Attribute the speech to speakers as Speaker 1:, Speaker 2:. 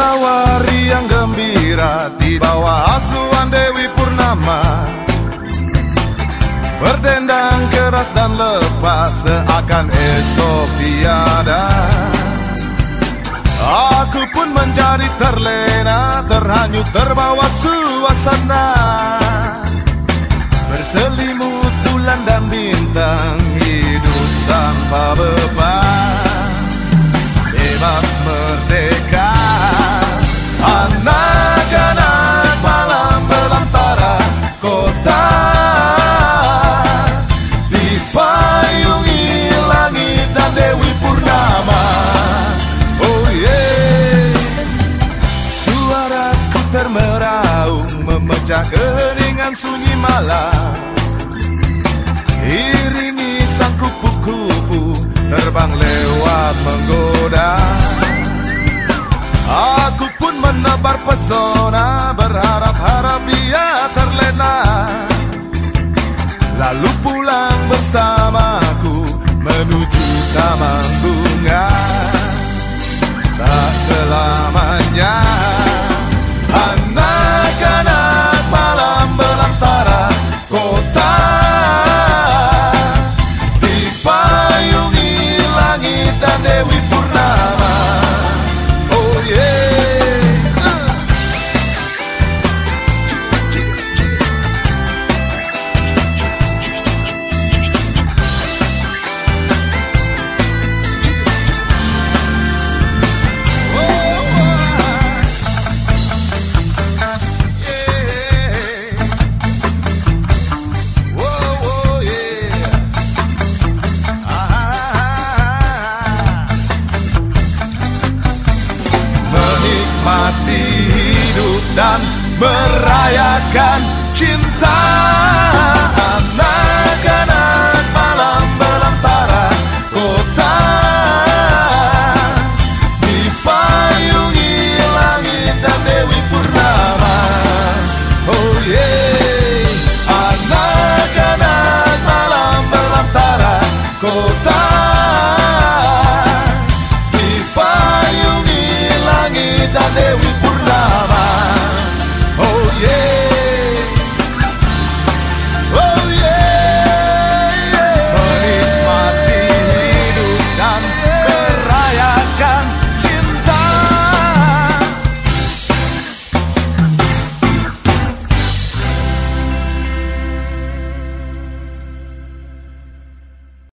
Speaker 1: Senyawa yang gembira di bawah asuhan Dewi Purnama. Berdendang keras dan lepas seakan esok tiada. Aku pun menjadi terlena, terhanyut, terbawa suasana. Berselimut bulan dan bintang, hidup tanpa beban Keningan sunyi malam. Iringi sang kupu-kupu Terbang lewat menggoda. Aku pun menebar pesona Berharap-harap dia terlena. Lalu pulang bersamaku Menuju taman bunga dan merayakan cinta